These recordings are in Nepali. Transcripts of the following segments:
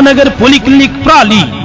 नगर पॉलिक्लिनिक प्राली।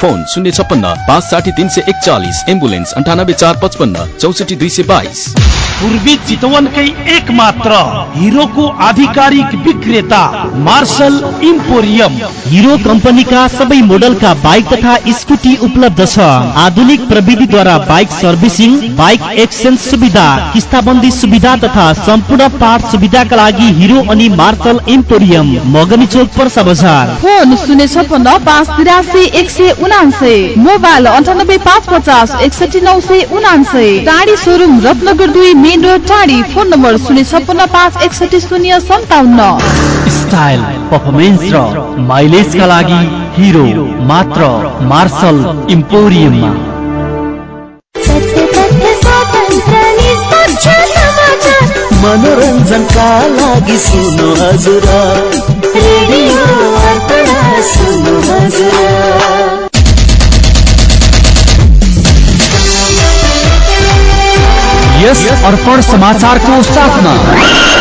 फोन शून्य छप्पन्न पाँच साठी तिन सय एकचालिस एम्बुलेन्स अन्ठानब्बे चार पचपन्न चौसठी दुई सय बाइस। पूर्वी चितवनकै एक मात्र हिरोको आधिकारिक विक्रेता मार्शल इम्पोरियम। हिरो कम्पनीका सबै मोडलका बाइक तथा स्कुटी उपलब्ध छ। आधुनिक प्रविधिद्वारा बाइक सर्भिसिङ बाइक एक्सचेन्ज सुविधा किस्ताबन्दी सुविधा तथा सम्पूर्ण पार्ट सुविधाका लागि हिरो अनि मार्शल इम्पोरियम मगनी चोक पर्सा बजार। फोन शून्य छप्पन्न पाँच तिरासी एक सय उनान्सय मोबाइल अन्ठानब्बे पाँच पचास एकसठी नौ सय उनान्सय टाढी सोरुम रत्नगर दुई मेन रोड टाढी फोन नम्बर शून्य छप्पन्न पाँच एकसठी शून्य सन्ताउन्न। स्टाइल पर्फर्मेन्स र माइलेजका लागि हिरो मात्र मार्शल इम्पोरियममा मनोरञ्जनका लागि सुन्नु हजुर। सुन्नु हजुर। यस अर्पण समाचारको साथमा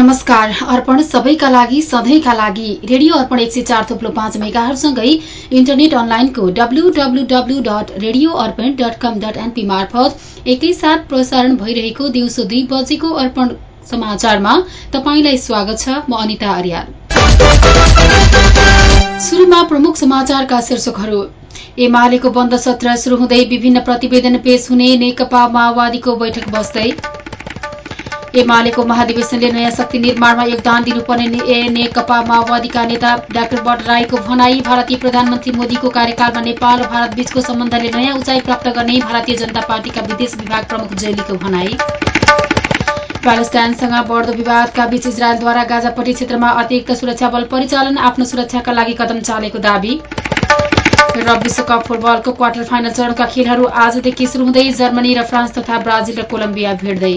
नमस्कार। अर्पण सबैका लागि सधैँका लागि रेडियो अर्पण एक सय चार थुप्लो पाँच मेगाहरूसँगै इन्टरनेट अनलाइनको W W W dot radio Arpan dot com dot NP मार्फत एकैसाथ प्रसारण भइरहेको दिउँसो दुई बजेको अर्पण समाचारमा तपाईँलाई स्वागत छ। म अनिता सुरुमा प्रमुख समाचारका शीर्षकहरू। एमालेको बन्द सत्र शुरू हुँदै विभिन्न प्रतिवेदन पेश हुने नेकपा माओवादीको बैठक बस्दै एमालेको महाधिवेशनले नयाँ शक्ति निर्माणमा योगदान दिनुपर्ने नेकपा माओवादीका नेता डाक्टर भट्टराईको भनाई भारतीय प्रधानमन्त्री मोदीको कार्यकालमा नेपाल र भारत बीचको सम्बन्धले नयाँ उचाइ प्राप्त गर्ने भारतीय जनता पार्टीका विदेश विभाग प्रमुख जेलीको भनाई। प्यालेस्टाइनसँग बढ्दो विवादका बीच इजरायलद्वारा गाजापट्टी क्षेत्रमा अतिरिक्त सुरक्षा बल परिचालन आफ्नो सुरक्षाका लागि कदम चालेको दावी। र विश्वकप फुटबलको क्वार्टर फाइनल चरणका खेलहरू आजदेखि शुरू हुँदै जर्मनी र फ्रान्स तथा ब्राजिल र कोलम्बिया भिड्दै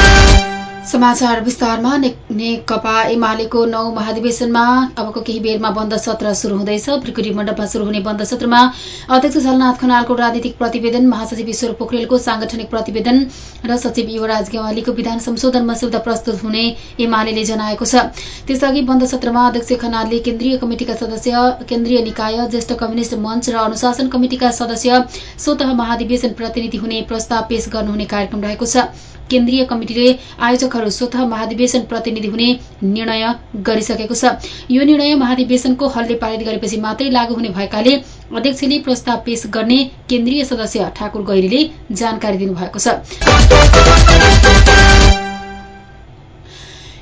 समाचार विस्तारमा नेकपा एमालेको नौ महाधिवेशनमा अबको केही बेरमा बन्द सत्र शुरू हुँदैछ। त्रिकुटी मण्डपमा शुरू हुने बन्द सत्रमा अध्यक्ष झलनाथ खनालको राजनीतिक प्रतिवेदन महासचिव ईश्वर पोखरेलको सांगठनिक प्रतिवेदन र सचिव युवराज गेवालीको विधान संशोधन मस्यौदा प्रस्तुत हुने एमाले जनाएको छ। त्यसअघि बन्द सत्रमा अध्यक्ष खनालले केन्द्रीय कमिटिका सदस्य केन्द्रीय निकाय ज्येष्ठ कम्युनिष्ट मञ्च र अनुशासन कमिटिका सदस्य स्वत महाधिवेशन प्रतिनिधि हुने प्रस्ताव पेश गर्नुहुने कार्यक्रम रहेको छ। केन्द्रीय कमिटिले आयोजकहरू स्वत महाधिवेशन प्रतिनिधि हुने निर्णय गरिसकेको छ। यो निर्णय महाधिवेशनको हलले पारित गरेपछि मात्रै लागू हुने भएकाले अध्यक्षले प्रस्ताव पेश गर्ने केन्द्रीय सदस्य ठाकुर गैरीले जानकारी दिनुभएको छ।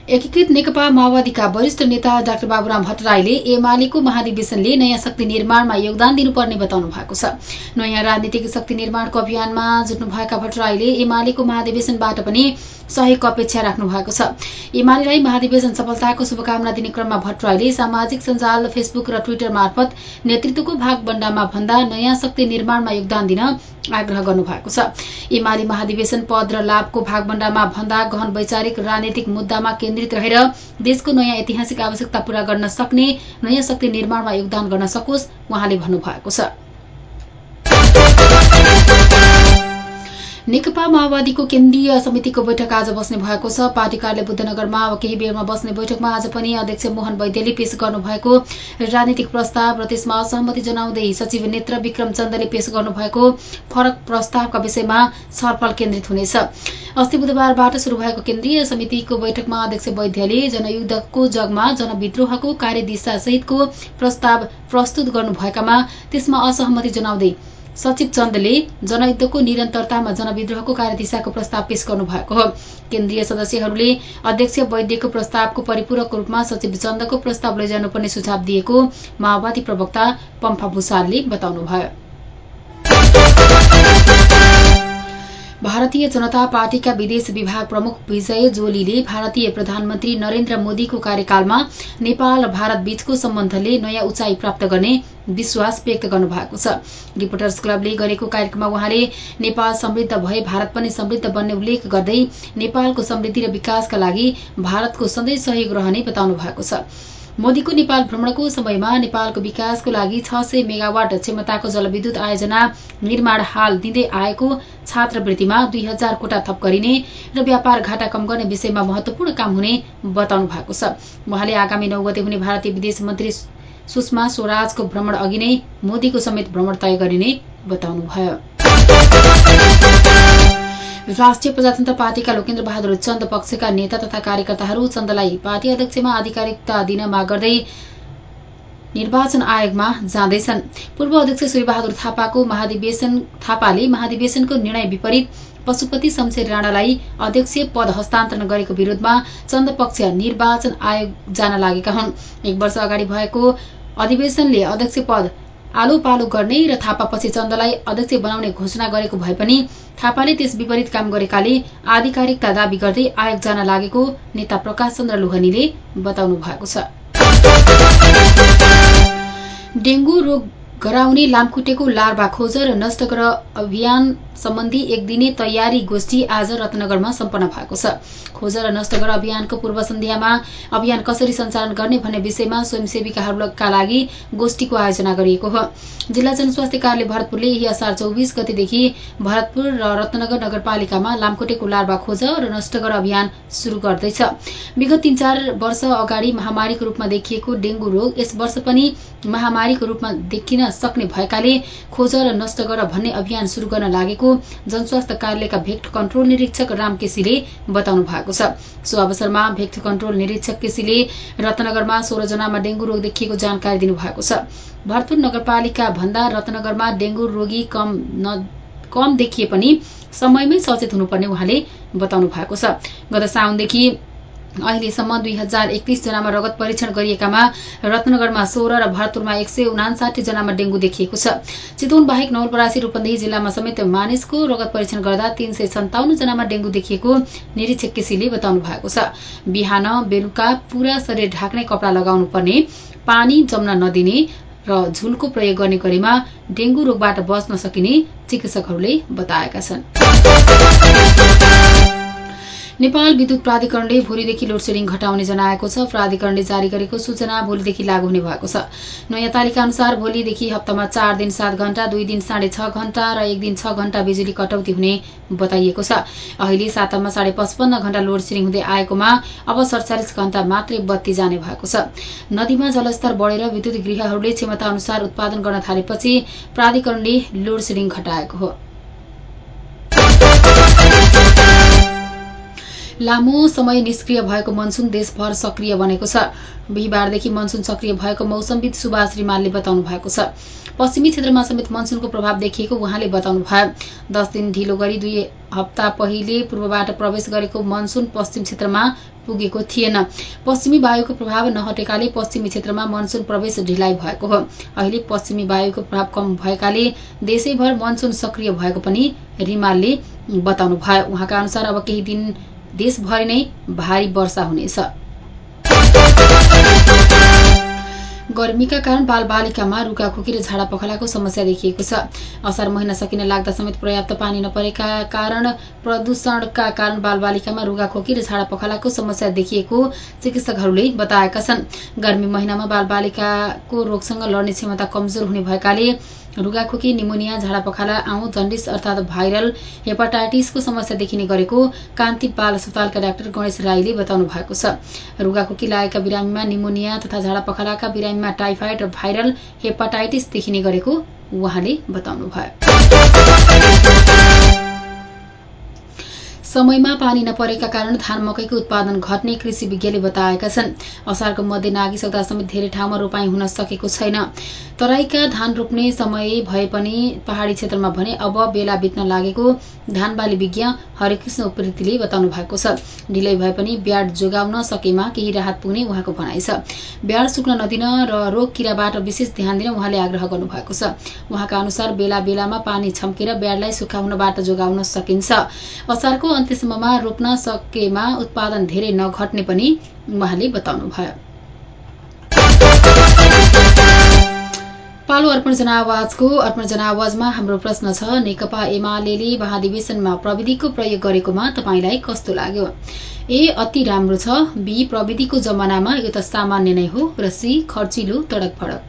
एकीकृत नेकपा माओवादीका वरिष्ठ नेता डाक्टर बाबुराम भट्टराईले एमालेको महाधिवेशनले नयाँ शक्ति निर्माणमा योगदान दिनुपर्ने बताउनु भएको छ। नयाँ राजनीतिक शक्ति निर्माणको अभियानमा जुट्नुभएका भट्टराईले एमालेको महाधिवेशनबाट पनि सहयोगको अपेक्षा राख्नु भएको छ। एमालेलाई महाधिवेशन सफलताको शुभकामना दिने क्रममा भट्टराईले सामाजिक सञ्जाल फेसबुक र ट्विटर मार्फत नेतृत्वको भाग बण्डामा भन्दा नयाँ शक्ति निर्माणमा योगदान दिन आग्रह गर्नुभएको छ। एमाले महाधिवेशन पद र लाभको भागबण्डामा भन्दा गहन वैचारिक राजनीतिक मुद्दामा केन्द्रित रहेर देशको नयाँ ऐतिहासिक आवश्यकता पूरा गर्न सक्ने नयाँ शक्ति निर्माणमा योगदान गर्न सकोस् उहाँले भन्नुभएको छ। नेकपा माओवादीको केन्द्रीय समितिको बैठक आज बस्ने भएको छ। पार्टी कार्यालय बुद्धनगरमा अब केही बेरमा बस्ने बैठकमा आज पनि अध्यक्ष मोहन वैद्यले पेश गर्नुभएको राजनीतिक प्रस्ताव र त्यसमा असहमति जनाउँदै सचिव नेत्र विक्रम चन्दले पेश गर्नुभएको फरक प्रस्तावका विषयमा छलफल केन्द्रित हुनेछ। अस्ति बुधबारबाट शुरू भएको केन्द्रीय समितिको बैठकमा अध्यक्ष वैद्यले जनयुद्धको जगमा जनविद्रोहको कार्यदिशा सहितको प्रस्ताव प्रस्तुत गर्नुभएकामा त्यसमा असहमति जनाउँदै सचिव चन्दले जनयुद्धको निरन्तरतामा जनविद्रोहको कार्यदिशाको प्रस्ताव पेश गर्नुभएको हो। केन्द्रीय सदस्यहरूले अध्यक्ष वैद्यको प्रस्तावको परिपूरक रूपमा सचिव चन्दको प्रस्ताव लैजानुपर्ने सुझाव दिएको माओवादी प्रवक्ता पम्फा भूषालले बताउनुभयो। भारतीय जनता पार्टीका विदेश विभाग प्रमुख विजय जोलीले भारतीय प्रधानमन्त्री नरेन्द्र मोदीको कार्यकालमा नेपाल भारत बीचको सम्बन्धले नयाँ उचाइ प्राप्त गर्ने विश्वास व्यक्त गर्नुभएको छ। रिपोर्टर्स क्लबले गरेको कार्यक्रममा उहाँले नेपाल समृद्ध भए भारत पनि समृद्ध बन्ने उल्लेख गर्दै नेपालको समृद्धि र विकासका लागि भारतको सधैँ सहयोग रहने बताउनु भएको छ। मोदीको नेपाल भ्रमणको समयमा नेपालको विकासको लागि छ सय मेगावाट क्षमताको जलविद्युत आयोजना निर्माण हाल दिँदै आएको छात्रवृत्तिमा दुई हजार कोटा थप गरिने र व्यापार घाटा कम गर्ने विषयमा महत्वपूर्ण काम हुने बताउनु भएको छ। उहाँले आगामी नौ गते हुने भारतीय विदेश मन्त्री सुषमा स्वराजको भ्रमण अघि नै मोदीको समेत भ्रमण तय गरिने बताउनुभयो। राष्ट्रिय प्रजातन्त्र पार्टीका लोकेन्द्र बहादुर चन्द पक्षका नेता तथा कार्यकर्ताहरू चन्दलाई पार्टी अध्यक्षमा आधिकारिकता दिन माग गर्दै निर्वाचन आयोगमा जाँदैछन्। पूर्व अध्यक्ष सूर्यबहादुर थापाको महाधिवेशन थापाले महाधिवेशनको निर्णय विपरीत पशुपति शमशेर राणालाई अध्यक्षीय पद हस्तान्तरण गरेको विरोधमा चन्द पक्ष निर्वाचन आयोग जान लागेका हुन्। एक वर्ष अगाडि भएको अधिवेशनले अध्यक्ष पद आलो पालो गर्ने र थापापछि चन्दलाई अध्यक्ष बनाउने घोषणा गरेको भए पनि थापाले त्यस विपरीत काम गरेकाले आधिकारिकता दावी गर्दै आयोग जान लागेको नेता प्रकाश चन्द्र लोहनीले बताउनु भएको छ। डेंगू रोग गराउने लामखुट्टेको लार्वा खोज र नष्ट गर अभियान सम्बन्धी एक दिने तयारी गोष्ठी आज रत्नगरमा सम्पन्न भएको छ। खोज र नष्ट गर अभियानको पूर्व सन्ध्यामा अभियान कसरी सञ्चालन गर्ने भन्ने विषयमा स्वयंसेविकाहरूका लागि गोष्ठीको आयोजना गरिएको हो। जिल्ला जनस्वास्थ्य कार्यालय भरतपुरले यही असार चौबिस गतेदेखि भरतपुर र रत्नगर नगरपालिकामा लामखुट्टेको लार्वा खोज र नष्ट गर अभियान शुरू गर्दैछ। विगत तीन चार वर्ष अगाडि महामारीको रूपमा देखिएको डेंगू रोग यस वर्ष पनि महामारीको रूपमा देखिन सक्ने भएकाले खोज र नष्ट गर भन्ने अभियान शुरू गर्न लागेको जनस्वास्थ्य कार्यालयका भेक्ट कन्ट्रोल निरीक्षक राम केसीले बताउनु भएको छ। सो अवसरमा भेक्ट कन्ट्रोल निरीक्षक केसीले रत्नगरमा सोह्र जनामा डेंगू रोग देखिएको जानकारी दिनुभएको छ। भरतपुर नगरपालिका भन्दा रत्नगरमा डेंगू रोगी कम न कम देखिए पनि समयमै सचेत हुनुपर्ने उहाँले बताउनु भएको छ। गत साउनदेखि अहिलेसम्म दुई हजार एकतीस जनामा रगत परीक्षण गरिएकामा रत्नगरमा सोह्र र भरतपुरमा एक सय उनासाठी जनामा डेंगू देखिएको छ। चितवन बाहेक नवलपरासी रूपन्देही जिल्लामा समेत मानिसको रगत परीक्षण गर्दा तीन सय सन्ताउन्न जनामा डेंगू देखिएको निरीक्षक केसीले बताउनु भएको छ। बिहान बेलुका पूरा शरीर ढाक्ने कपड़ा लगाउनु पर्ने पानी जम्न नदिने र झुलको प्रयोग गर्ने गरेमा डेंगू रोगबाट बच्न सकिने चिकित्सकहरूले बताएका छन्। नेपाल विद्युत प्राधिकरणले भोलिदेखि लोडसेडिङ घटाउने जनाएको छ। प्राधिकरणले जारी गरेको सूचना भोलिदेखि लागू हुने भएको छ। नयाँ तालिका अनुसार भोलिदेखि हप्तामा चार दिन सात घण्टा दुई दिन साढे छ घण्टा र एक दिन छ घण्टा बिजुली कटौती हुने बताइएको छ। अहिले सातामा साढे पचपन्न घण्टा लोडसेडिङ हुँदै आएकोमा अब सडचालिस घण्टा मात्रै बत्ती जाने भएको छ। नदीमा जलस्तर बढेर विद्युत गृहहरूले क्षमता अनुसार उत्पादन गर्न थालेपछि प्राधिकरणले लोडसेडिङ घटाएको हो। लामो समय निष्क्रिय भएको मनसुन देशभर सक्रिय बनेको छ। बिहिबारदेखि मनसुन सक्रिय भएको मौसमविद सुभाष रिमालले बताउनु भएको छ। पश्चिमी क्षेत्रमा समेत मनसुनको प्रभाव देखिएको उहाँले बताउनु भयो। दस दिन ढिलो गरी दुई हप्ता पहिले पूर्वबाट प्रवेश गरेको मनसुन पश्चिम क्षेत्रमा पुगेको थिएन। पश्चिमी वायुको प्रभाव नहटेकाले पश्चिमी क्षेत्रमा मनसुन प्रवेश ढिलाइ भएको हो। अहिले पश्चिमी वायुको प्रभाव कम भएकाले देशैभर मनसुन सक्रिय भएको पनि रिमालले बताउनु भयो। उहाँका अनुसार अब केही दिन देशभरि नै भारी वर्षा हुनेछ गर्मीका कारण बालबालिकामा रुगाखोकी र झाडा पखलाको समस्या देखिएको छ। असार महिना सकिन लाग्दा समेत पर्याप्त पानी नपरेका कारण प्रदूषणका कारण बालबालिकामा रुगाखोकी र झाडा पखलाको समस्या देखिएको चिकित्सकहरूले बताएका छन्। गर्मी महिनामा बालबालिकाको रोगसँग लड्ने क्षमता कमजोर हुने भएकाले रुगाखोकी निमोनिया झाडा पखाला आउँ जन्डिस अर्थात भाइरल हेपाटाइटिसको समस्या देखिने गरेको कान्ति बाल अस्पतालका डाक्टर गणेश राईले बताउनु भएको छ। रुगाखोकी लागेका बिरामीमा निमोनिया तथा झाडा पखालाका बिरामीमा टाइफाइड र भाइरल हेपाटाइटिस देखिने गरेको उहाँले बताउनु भयो समयमा पानी नपरेका कारण धान मकैको उत्पादन घट्ने कृषि विज्ञले बताएका छन्। असारको मध्य नागिसक्दा समेत धेरै ठाउँमा रोपाई हुन सकेको छैन। तराईका धान रोप्ने समय भए पनि पहाड़ी क्षेत्रमा भने अब बेला बित्न लागेको धान बाली विज्ञ हरिकृष्ण उप्रेतीले बताउनु भएको छ। ढिलै भए पनि ब्याड जोगाउन सकेमा केही राहत पुग्ने उहाँको भनाइ छ। ब्याड सुक्न नदिन र रोग किराबाट विशेष ध्यान दिन उहाँले आग्रह गर्नुभएको छ। उहाँका अनुसार बेला बेलामा पानी छम्केर ब्याडलाई सुक्खा हुनबाट जोगाउन सकिन्छ। असारको अन्त्यसम्ममा रोप्न सकेमा उत्पादन धेरै नघट्ने पनि उहाँले बताउनुभयो। पालो अर्पण जनावाजको अर्पण जनावाजमा हाम्रो प्रश्न छ नेकपा एमाले महाधिवेशनमा प्रविधिको प्रयोग गरेकोमा तपाईँलाई कस्तो लाग्यो? ए अति राम्रो छ। बी प्रविधिको जमानामा यो त सामान्य नै हो र सी खर्चिलो तडक फडक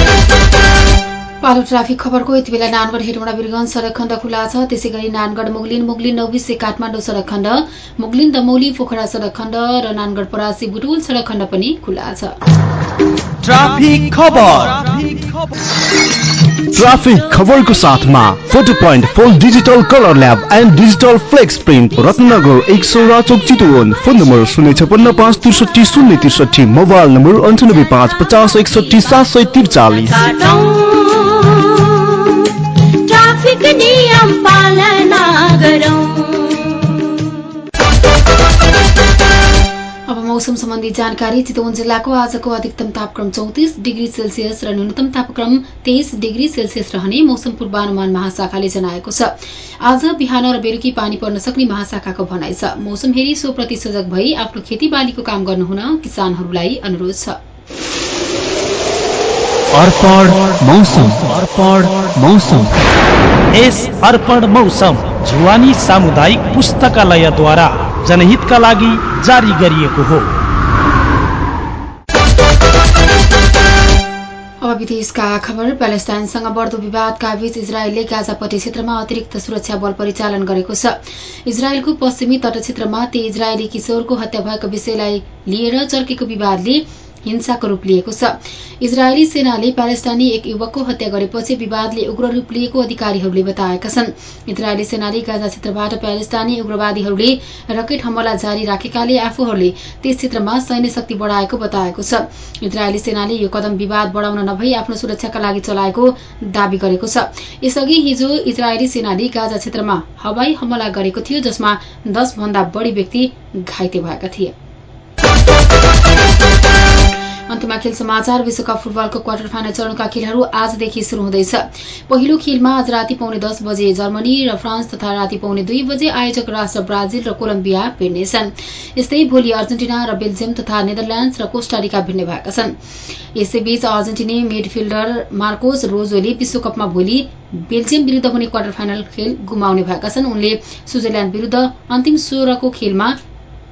पालो ट्राफिक खबरको यति बेला नानगढ हेटौँडा वीरगंज सडक खण्ड खुला छ। त्यसै गरी नानगढ मुगलिन मुगलिन नौबिसे काठमाडौँ सडक खण्ड मुगलिन दमौली पोखरा सडक खण्ड र नानगढ परासी बुटुल सडक खण्ड पनि खुला छ। ट्राफिक खबर। ट्राफिक खबरको साथमा फोटो पोइन्ट फोल digital colour lab and digital flex print Ratnagar एक सौ चौक चितवन। फोन नम्बर शून्य छपन्न पाँच त्रिसठी शून्य त्रिसठी मोबाइल नम्बर अन्ठानब्बे पाँच पचास एकसठी सात सय त्रिचालिस। अब मौसम सम्बन्धी जानकारी चितवन जिल्लाको आजको अधिकतम तापक्रम चौतिस डिग्री सेल्सियस र न्यूनतम तापक्रम तेइस डिग्री सेल्सियस रहने मौसम पूर्वानुमान महाशाखाले जनाएको छ। आज बिहान र बेलुकी पानी पर्न सक्ने महाशाखाको भनाइ छ। मौसम हेरी सोप्रति सजग भई आफ्नो खेतीबालीको काम गर्नुहुन किसानहरूलाई अनुरोध छ। अर्पण मौसम। अर्पण मौसम। यस अर्पण मौसम जुवानी सामुदायिक पुस्तकालयद्वारा जनहितका लागि जारी गरिएको हो। अब विदेशका खबर प्यालेस्टाइनसँग बढ्दो विवादका बीच इजरायलले गाजापट्टि क्षेत्रमा अतिरिक्त सुरक्षा बल परिचालन गरेको छ। इजरायलको पश्चिमी तट क्षेत्रमा ती इजरायली किशोरको हत्या भएको विषयलाई लिएर चर्केको विवादले हिंसाको रूप लिएको छ। इजरायली सेनाले प्यालेस्टाइनी एक युवकको हत्या गरेपछि विवादले उग्र रूप लिएको अधिकारीहरूले बताएका छन्। इजरायली सेनाले गाजा क्षेत्रबाट प्यालेस्टाइनी उग्रवादीहरूले रकेट हमला जारी राखेकाले आफूहरूले त्यस क्षेत्रमा सैन्य शक्ति बढाएको बताएको छ। इजरायली सेनाले यो कदम विवाद बढाउन नभई आफ्नो सुरक्षाका लागि चलाएको दावी गरेको छ। यसअघि हिजो इजरायली सेनाले गाजा क्षेत्रमा हवाई हमला गरेको थियो जसमा दस भन्दा बढ़ी व्यक्ति घाइते भएका थिए। अन्त्यमा खेल समाचार विश्वकप फुटबलको क्वार्टर फाइनल चरणका खेलहरू आजदेखि शुरू हुँदैछ। पहिलो खेलमा आज राति पाउने दस बजे जर्मनी र फ्रान्स तथा राति पाउने दुई बजे आयोजक राष्ट्र ब्राजिल र कोलम्बिया भिड्नेछन्। यस्तै भोलि अर्जेन्टिना र बेल्जियम तथा नेदरल्याण्ड्स र कोस्टारिका भिड्ने भएका छन्। यसैबीच अर्जेन्टिनी मिडफिल्डर मार्कोस रोजोले विश्वकपमा भोलि बेल्जियम विरूद्ध हुने क्वार्टर फाइनल खेल गुमाउने भएका छन्। उनले स्विजरल्याण्ड विरूद्ध अन्तिम सोह्रको खेलमा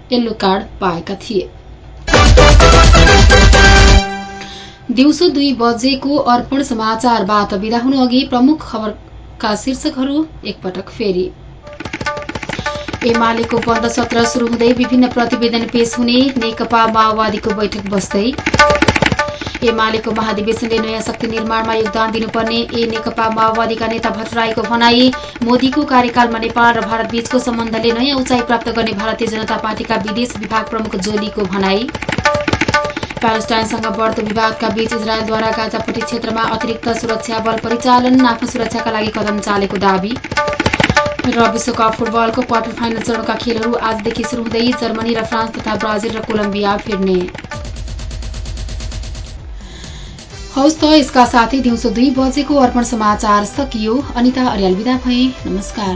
येल्लो कार्ड पाएका थिए। दिउँसो दुई बजेको अर्पण समाचारबाट विदा हुनु अघि प्रमुख खबरका शीर्षकहरू एकपटक फेरि। एमालेको बन्द सत्र शुरू हुँदै विभिन्न प्रतिवेदन पेश हुने नेकपा माओवादीको बैठक बस्दै। एमालेको महाधिवेशनले नयाँ शक्ति निर्माणमा योगदान दिनुपर्ने ए नेकपा माओवादीका नेता भट्टराईको भनाई मोदीको कार्यकालमा नेपाल र भारत बीचको सम्बन्धले नयाँ उचाइ प्राप्त गर्ने भारतीय जनता पार्टीका विदेश विभाग प्रमुख जोलीको भनाई। प्यालेस्टाइनसँग बढ्दो विवादका बीच इजरायलद्वारा गाजापट्टि क्षेत्रमा अतिरिक्त सुरक्षा बल परिचालन आफ्नो सुरक्षाका लागि कदम चालेको दावी। र विश्वकप फुटबलको क्वार्टर फाइनल चरणका खेलहरू आजदेखि शुरू हुँदै जर्मनी र फ्रान्स तथा ब्राजिल र कोलम्बिया फिर्ने। हौस् त यसका साथै दिउँसो दुई बजेको अर्पण समाचार सकियो। अनिता अर्याल विदा भए। नमस्कार।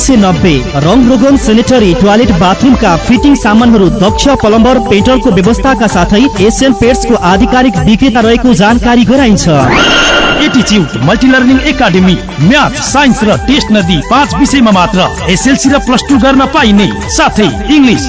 सय नब्बे। रङ रोगन सेनेटरी टोयलेट बाथरुमका फिटिङ सामानहरू दक्ष प्लम्बर पेट्रोलको व्यवस्थाका साथै एसियन पेट्सको आधिकारिक विक्रेता रहेको जानकारी गराइन्छ। एटिच्युड multi learning academy math science र टेस्ट नदी पाँच विषयमा मात्र एसएलसी र प्लस टू गर्न पाइने। साथै इङ्ग्लिस।